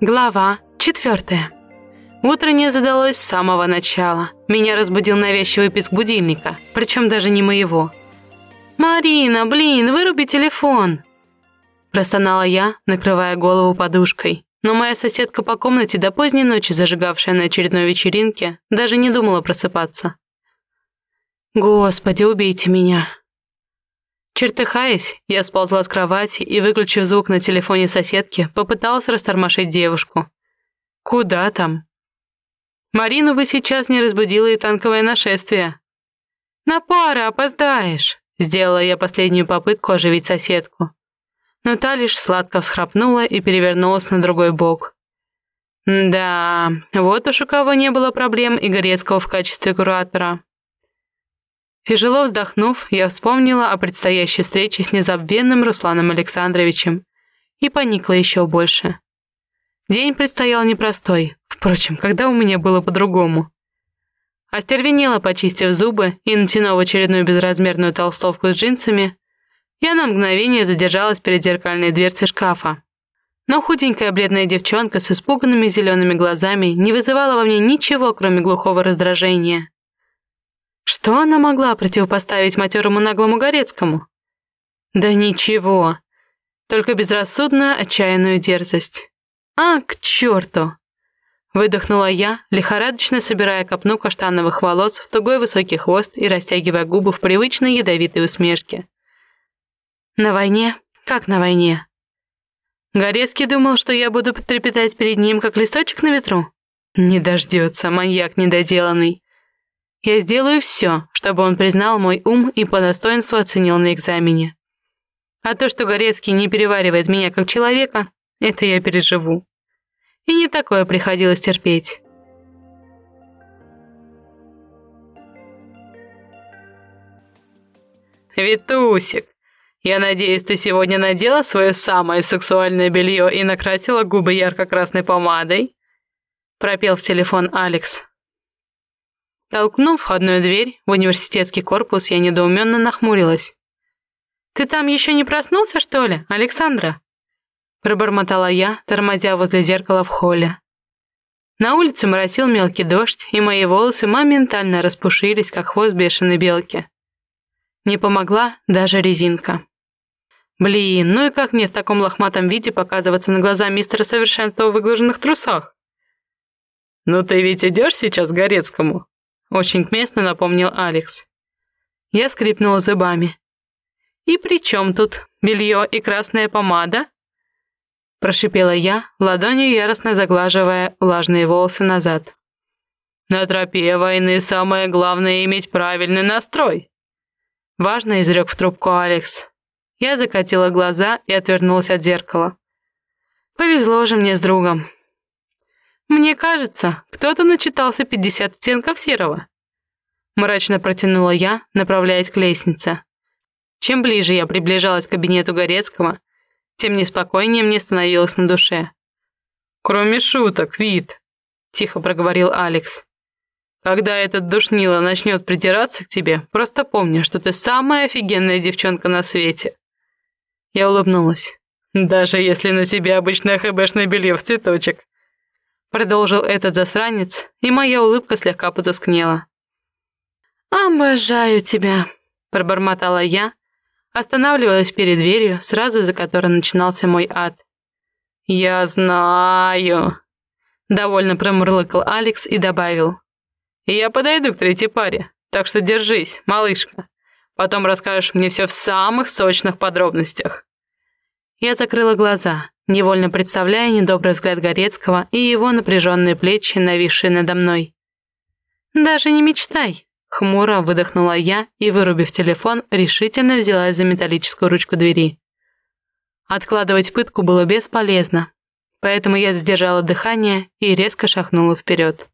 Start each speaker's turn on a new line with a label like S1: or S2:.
S1: Глава четвертая. Утро не задалось с самого начала. Меня разбудил навязчивый писк будильника, причем даже не моего. «Марина, блин, выруби телефон!» Простонала я, накрывая голову подушкой. Но моя соседка по комнате до поздней ночи, зажигавшая на очередной вечеринке, даже не думала просыпаться. «Господи, убейте меня!» Чертыхаясь, я сползла с кровати и, выключив звук на телефоне соседки, попыталась растормошить девушку. Куда там? Марину бы сейчас не разбудило и танковое нашествие. «На пары опоздаешь!» Сделала я последнюю попытку оживить соседку. Но та лишь сладко всхрапнула и перевернулась на другой бок. Да, вот уж у кого не было проблем и Горецкого в качестве куратора. Тяжело вздохнув, я вспомнила о предстоящей встрече с незабвенным Русланом Александровичем и поникла еще больше. День предстоял непростой, впрочем, когда у меня было по-другому. Остервенела, почистив зубы и натянув очередную безразмерную толстовку с джинсами, я на мгновение задержалась перед зеркальной дверцей шкафа. Но худенькая бледная девчонка с испуганными зелеными глазами не вызывала во мне ничего, кроме глухого раздражения. Что она могла противопоставить матерому наглому Горецкому? Да ничего. Только безрассудную, отчаянную дерзость. А, к черту! Выдохнула я, лихорадочно собирая копну каштановых волос в тугой высокий хвост и растягивая губы в привычной ядовитой усмешке. На войне? Как на войне? Горецкий думал, что я буду трепетать перед ним, как листочек на ветру? Не дождется, маньяк недоделанный. Я сделаю все, чтобы он признал мой ум и по достоинству оценил на экзамене. А то, что Горецкий не переваривает меня как человека, это я переживу. И не такое приходилось терпеть.
S2: «Витусик, я надеюсь, ты сегодня надела свое самое сексуальное белье и накрасила губы ярко-красной помадой?» Пропел в телефон Алекс.
S1: Толкнув входную дверь в университетский корпус, я недоуменно нахмурилась. «Ты там еще не проснулся, что ли, Александра?» Пробормотала я, тормозя возле зеркала в холле. На улице моросил мелкий дождь, и мои волосы моментально распушились, как хвост бешеной белки. Не помогла даже резинка. Блин, ну и как мне в таком лохматом виде показываться на глаза мистера совершенства в выглаженных трусах?
S2: «Ну ты ведь идешь сейчас к Горецкому?»
S1: Очень к месту напомнил Алекс. Я скрипнула зубами. «И при чем тут белье и красная помада?» Прошипела я, ладонью яростно заглаживая влажные волосы назад.
S2: «На тропе войны самое главное иметь правильный настрой!»
S1: Важно изрек в трубку Алекс. Я закатила глаза и отвернулась от зеркала. Повезло же мне с другом. «Мне кажется, кто-то начитался 50 оттенков серого». Мрачно протянула я, направляясь к лестнице. Чем ближе я приближалась к кабинету Горецкого, тем неспокойнее мне становилось на душе.
S2: «Кроме шуток, вид», — тихо проговорил Алекс. «Когда этот душнило начнет придираться к тебе, просто помни, что ты самая офигенная девчонка на свете».
S1: Я улыбнулась.
S2: «Даже если на тебе обычное хэбэшное белье в цветочек»,
S1: Продолжил этот засранец, и моя улыбка слегка потускнела. «Обожаю тебя», — пробормотала я, останавливаясь перед дверью, сразу за которой начинался мой ад.
S2: «Я знаю», — довольно промурлыкал Алекс и добавил. «Я подойду к третьей паре, так что держись, малышка. Потом расскажешь мне все в самых сочных подробностях».
S1: Я закрыла глаза, невольно представляя недобрый взгляд Горецкого и его напряженные плечи, нависшие надо мной. «Даже не мечтай!» Хмуро выдохнула я и, вырубив телефон, решительно взялась за металлическую ручку двери. Откладывать пытку было бесполезно, поэтому я задержала дыхание и резко шагнула вперед.